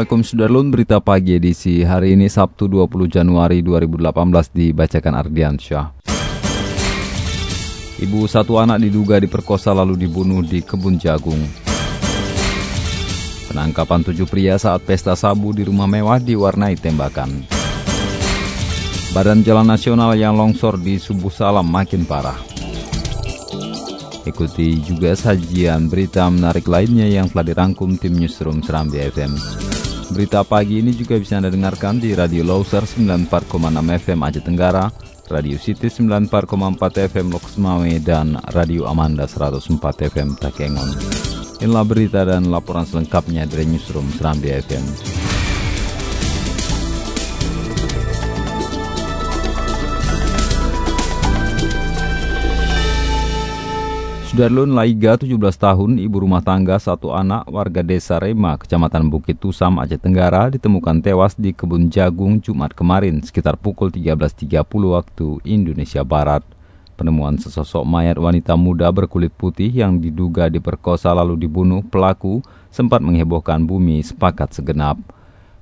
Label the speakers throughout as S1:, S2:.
S1: Assalamualaikum Sudarlun, berita pagi edisi hari ini Sabtu 20 Januari 2018 dibacakan Ardian Syah. Ibu satu anak diduga diperkosa lalu dibunuh di kebun jagung. Penangkapan tujuh pria saat pesta sabu di rumah mewah diwarnai tembakan. Badan Jalan Nasional yang longsor di Subuh Salam makin parah. Ikuti juga sajian berita menarik lainnya yang telah dirangkum tim Newsroom Serambi FM. Berita pagi ini juga bisa Anda dengarkan di Radio Loser 94,6 FM Aceh Tenggara, Radio City 94,4 FM Loks Mame, dan Radio Amanda 104 FM Takengon. Inilah berita dan laporan selengkapnya dari Newsroom Serambi FM. Sudarlun Laiga, 17 tahun, ibu rumah tangga, satu anak, warga desa Rema, kecamatan Bukit Tusam, Aceh Tenggara, ditemukan tewas di kebun jagung Jumat kemarin, sekitar pukul 13.30 waktu Indonesia Barat. Penemuan sesosok mayat wanita muda berkulit putih yang diduga diperkosa lalu dibunuh pelaku sempat menghebohkan bumi sepakat segenap.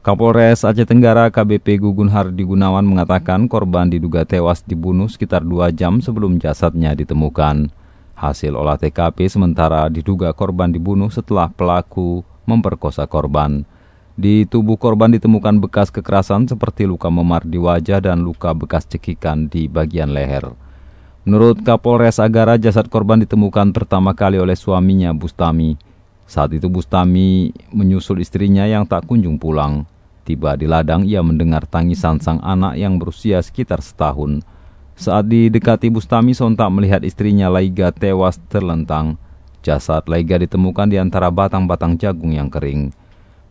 S1: Kapolres Aceh Tenggara KBP Gugun Hardi Gunawan mengatakan korban diduga tewas dibunuh sekitar dua jam sebelum jasadnya ditemukan. Hasil olah TKP sementara diduga korban dibunuh setelah pelaku memperkosa korban. Di tubuh korban ditemukan bekas kekerasan seperti luka memar di wajah dan luka bekas cekikan di bagian leher. Menurut Kapolres Agara, jasad korban ditemukan pertama kali oleh suaminya Bustami. Saat itu Bustami menyusul istrinya yang tak kunjung pulang. Tiba di ladang, ia mendengar tangisan sang anak yang berusia sekitar setahun. Saat didekati Bustami sontak melihat istrinya Laiga tewas terlentang. Jasad Laiga ditemukan di antara batang-batang jagung yang kering.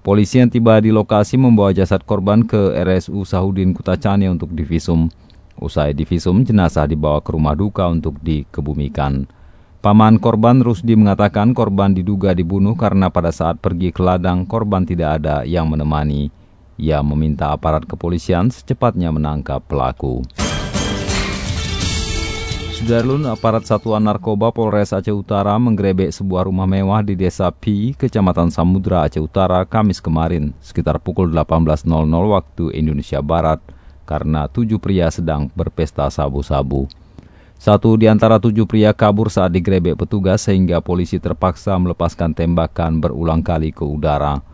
S1: Polisi yang tiba di lokasi membawa jasad korban ke RSU Sahudin Kutacani untuk divisum. Usai divisum, jenazah dibawa ke rumah duka untuk dikebumikan. Paman korban Rusdi mengatakan korban diduga dibunuh karena pada saat pergi ke ladang korban tidak ada yang menemani. Ia meminta aparat kepolisian secepatnya menangkap pelaku. Sudarlun, aparat Satuan Narkoba Polres Aceh Utara menggerebek sebuah rumah mewah di Desa Pi, Kecamatan Samudra, Aceh Utara, Kamis kemarin, sekitar pukul 18.00 waktu Indonesia Barat, karena tujuh pria sedang berpesta sabu-sabu. Satu di antara tujuh pria kabur saat digerebek petugas sehingga polisi terpaksa melepaskan tembakan berulang kali ke udara.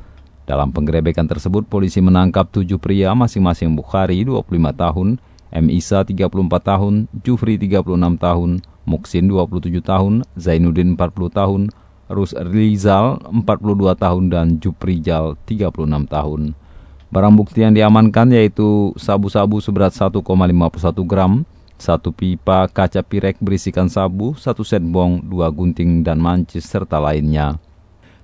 S1: Dalam penggerebekan tersebut, polisi menangkap tujuh pria masing-masing Bukhari, 25 tahun, M. Isa 34 tahun, Jufri 36 tahun, Muksin 27 tahun, Zainuddin 40 tahun, Rus Rizal 42 tahun dan Juprijal 36 tahun. Barang bukti yang diamankan yaitu sabu-sabu seberat 1,51 gram, satu pipa kaca pirek berisikan sabu, satu set bong, dua gunting dan mancis serta lainnya.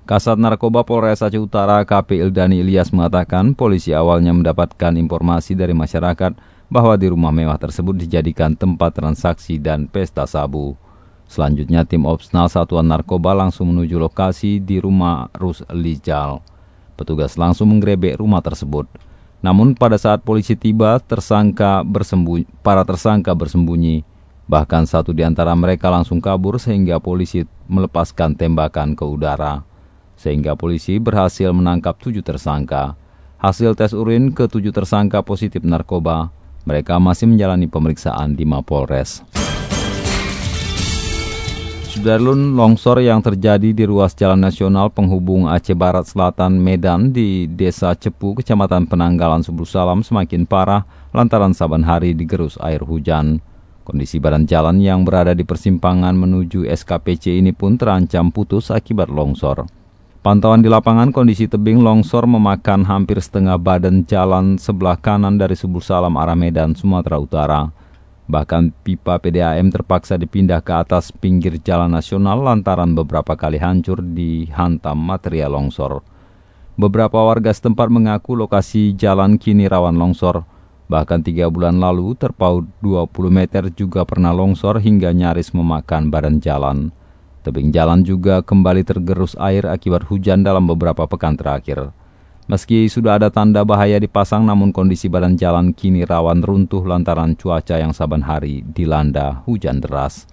S1: Kasat Narkoba Polres Aceh Utara KP Ildani Ilyas mengatakan polisi awalnya mendapatkan informasi dari masyarakat bahwa di rumah mewah tersebut dijadikan tempat transaksi dan pesta sabu. Selanjutnya tim Opsnal Satuan Narkoba langsung menuju lokasi di rumah Rus Lijal. Petugas langsung menggerebek rumah tersebut. Namun pada saat polisi tiba, tersangka bersembunyi, para tersangka bersembunyi. Bahkan satu di antara mereka langsung kabur sehingga polisi melepaskan tembakan ke udara. Sehingga polisi berhasil menangkap tujuh tersangka. Hasil tes urin ke tujuh tersangka positif narkoba mereka masih menjalani pemeriksaan di Mapolres. Sudarlun longsor yang terjadi di ruas jalan nasional penghubung Aceh Barat Selatan Medan di Desa Cepu, Kecamatan Penanggalan Salam semakin parah lantaran saban hari digerus air hujan. Kondisi badan jalan yang berada di persimpangan menuju SKPC ini pun terancam putus akibat longsor. Pantauan di lapangan kondisi tebing longsor memakan hampir setengah badan jalan sebelah kanan dari Subuh Salam arah Medan, Sumatera Utara. Bahkan pipa PDAM terpaksa dipindah ke atas pinggir jalan nasional lantaran beberapa kali hancur dihantam material longsor. Beberapa warga setempat mengaku lokasi jalan kini rawan longsor. Bahkan tiga bulan lalu terpaut 20 meter juga pernah longsor hingga nyaris memakan badan jalan. Tebing jalan juga kembali tergerus air akibat hujan dalam beberapa pekan terakhir. Meski sudah ada tanda bahaya dipasang namun kondisi badan jalan kini rawan runtuh lantaran cuaca yang saban hari dilanda hujan deras.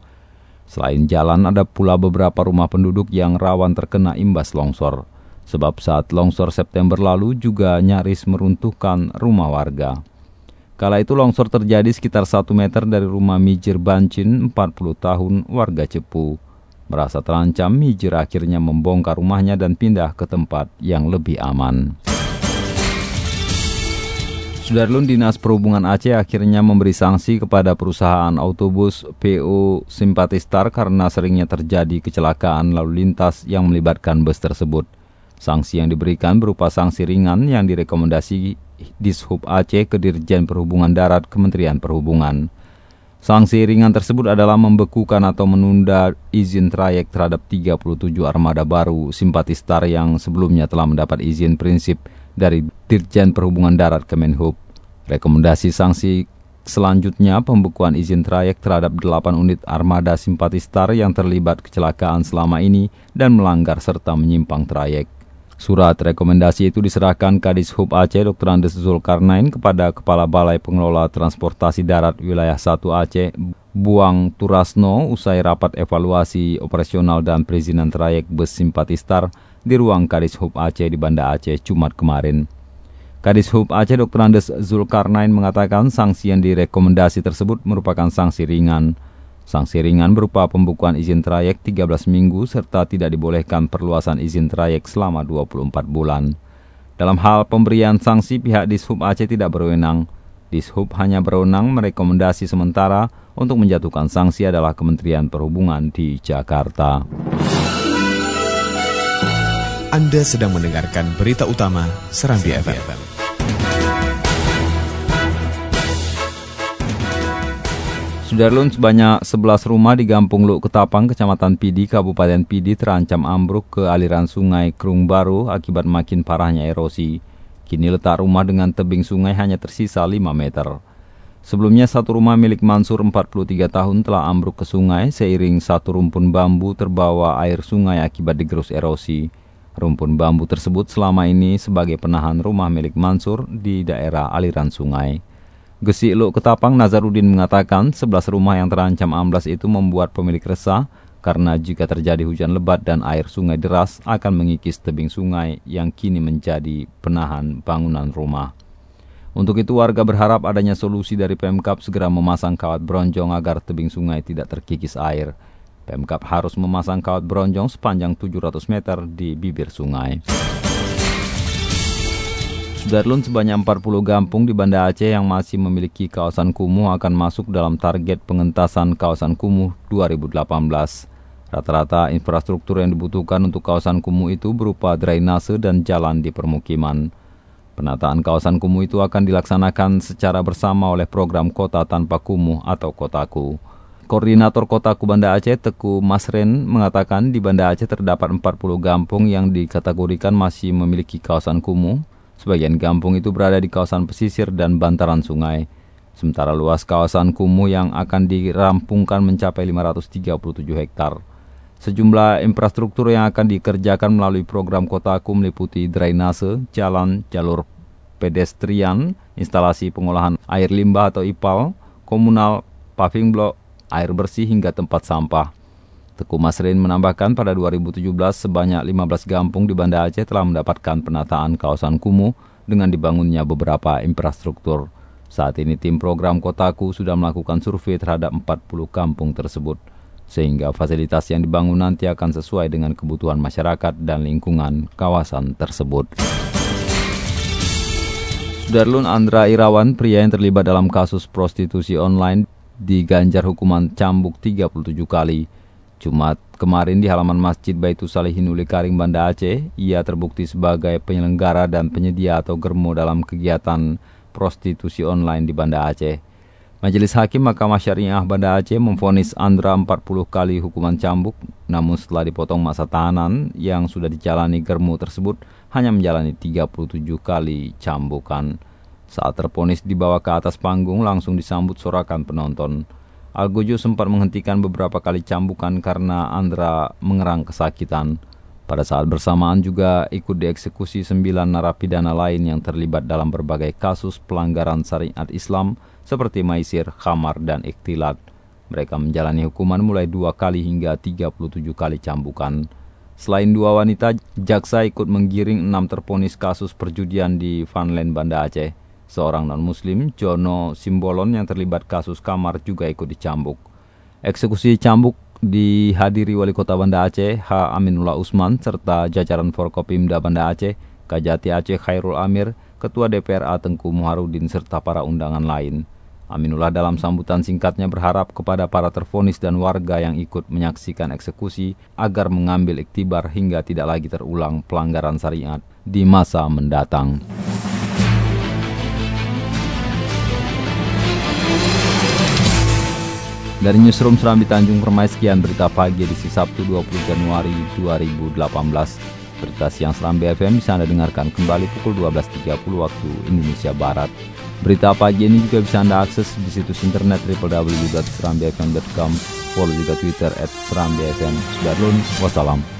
S1: Selain jalan ada pula beberapa rumah penduduk yang rawan terkena imbas longsor. Sebab saat longsor September lalu juga nyaris meruntuhkan rumah warga. Kala itu longsor terjadi sekitar 1 meter dari rumah Mijir Bancin 40 tahun warga Cepu. Merasa terancam, Mijir akhirnya membongkar rumahnya dan pindah ke tempat yang lebih aman. Sudarlun Dinas Perhubungan Aceh akhirnya memberi sanksi kepada perusahaan autobus PO Simpatistar karena seringnya terjadi kecelakaan lalu lintas yang melibatkan bus tersebut. Sanksi yang diberikan berupa sanksi ringan yang direkomendasi Dishub Aceh ke Dirjen Perhubungan Darat Kementerian Perhubungan. Sanksi ringan tersebut adalah membekukan atau menunda izin trayek terhadap 37 armada baru Simpatistar yang sebelumnya telah mendapat izin prinsip dari Dirjen Perhubungan Darat Kemenhub. Rekomendasi sanksi selanjutnya pembekuan izin trayek terhadap 8 unit armada simpatistar yang terlibat kecelakaan selama ini dan melanggar serta menyimpang trayek. Surat rekomendasi itu diserahkan Kadis Hub Aceh Dr. Andes Zulkarnain kepada Kepala Balai Pengelola Transportasi Darat Wilayah 1 Aceh, Buang Turasno, usai rapat evaluasi operasional dan perizinan trayek bus simpatistar di ruang Kadis Hub Aceh di Banda Aceh Jumat kemarin. Kadis Hub Aceh Dr. Andes Zulkarnain mengatakan sanksi yang direkomendasi tersebut merupakan sanksi ringan. Sanksi ringan berupa pembukuan izin trayek 13 minggu serta tidak dibolehkan perluasan izin trayek selama 24 bulan. Dalam hal pemberian sanksi pihak Dishub Aceh tidak berwenang. Dishub hanya berwenang merekomendasi sementara untuk menjatuhkan sanksi adalah Kementerian Perhubungan di Jakarta.
S2: Anda sedang mendengarkan berita utama Serambi, FM.
S1: Sudarlun sebanyak 11 rumah di Gampung Luk Ketapang, Kecamatan Pidi, Kabupaten Pidi terancam ambruk ke aliran sungai Krung Baru akibat makin parahnya erosi. Kini letak rumah dengan tebing sungai hanya tersisa 5 meter. Sebelumnya satu rumah milik Mansur 43 tahun telah ambruk ke sungai seiring satu rumpun bambu terbawa air sungai akibat digerus erosi. Rumpun bambu tersebut selama ini sebagai penahan rumah milik Mansur di daerah aliran sungai. Gesi Luk Ketapang Nazarudin mengatakan 11 rumah yang terancam amblas itu membuat pemilik resah karena jika terjadi hujan lebat dan air sungai deras akan mengikis tebing sungai yang kini menjadi penahan bangunan rumah. Untuk itu warga berharap adanya solusi dari Pemkap segera memasang kawat bronjong agar tebing sungai tidak terkikis air. Pemkap harus memasang kawat bronjong sepanjang 700 meter di bibir sungai. Sudarlun sebanyak 40 gampung di Banda Aceh yang masih memiliki kawasan kumuh akan masuk dalam target pengentasan kawasan kumuh 2018. Rata-rata infrastruktur yang dibutuhkan untuk kawasan kumuh itu berupa drainase dan jalan di permukiman. Penataan kawasan kumuh itu akan dilaksanakan secara bersama oleh program Kota Tanpa Kumuh atau Kotaku. Koordinator Kota Banda Aceh Teku Masren mengatakan di Banda Aceh terdapat 40 kampung yang dikategorikan masih memiliki kawasan kumuh. Sebagian kampung itu berada di kawasan pesisir dan bantaran sungai. Sementara luas kawasan kumuh yang akan dirampungkan mencapai 537 hektar. Sejumlah infrastruktur yang akan dikerjakan melalui program Kotaku meliputi drainase, jalan, jalur pedestrian, instalasi pengolahan air limbah atau IPAL, komunal, paving block, air bersih hingga tempat sampah. Teku Masrin menambahkan pada 2017 sebanyak 15 kampung di Banda Aceh telah mendapatkan penataan kawasan kumuh dengan dibangunnya beberapa infrastruktur. Saat ini tim program Kotaku sudah melakukan survei terhadap 40 kampung tersebut, sehingga fasilitas yang dibangun nanti akan sesuai dengan kebutuhan masyarakat dan lingkungan kawasan tersebut. Darlun Andra Irawan, pria yang terlibat dalam kasus prostitusi online, diganjar hukuman cambuk 37 kali. Jumat kemarin di halaman Masjid Baitul Salihin Uli Karing Banda Aceh, ia terbukti sebagai penyelenggara dan penyedia atau germo dalam kegiatan prostitusi online di Banda Aceh. Majelis Hakim Mahkamah Syariah Banda Aceh memfonis Andra 40 kali hukuman cambuk, namun setelah dipotong masa tahanan yang sudah dijalani Germu tersebut hanya menjalani 37 kali cambukan. Saat terponis dibawa ke atas panggung langsung disambut sorakan penonton. Algojo sempat menghentikan beberapa kali cambukan karena Andra mengerang kesakitan. Pada saat bersamaan juga ikut dieksekusi sembilan narapidana lain yang terlibat dalam berbagai kasus pelanggaran syariat Islam seperti maisir, khamar, dan iktilat. Mereka menjalani hukuman mulai dua kali hingga 37 kali cambukan. Selain dua wanita, jaksa ikut menggiring enam terponis kasus perjudian di Vanland Banda Aceh. Seorang non-muslim, Jono Simbolon yang terlibat kasus kamar juga ikut dicambuk. Eksekusi cambuk dihadiri Wali Kota Banda Aceh H. Aminullah Usman serta jajaran Forkopimda Banda Aceh, Kajati Aceh Khairul Amir, Ketua DPRA Tengku Muharudin serta para undangan lain. Aminullah dalam sambutan singkatnya berharap kepada para terfonis dan warga yang ikut menyaksikan eksekusi agar mengambil iktibar hingga tidak lagi terulang pelanggaran syariat di masa mendatang. Dari Newsroom Serambi Tanjung Permai, sekian berita pagi edisi Sabtu 20 Januari 2018. Berita siang Serambi FM bisa Anda dengarkan kembali pukul 12.30 waktu Indonesia Barat. Berita pagi ini juga bisa Anda akses di situs internet www.serambifm.com. Follow juga Twitter at Serambi FM. Sudah wassalam.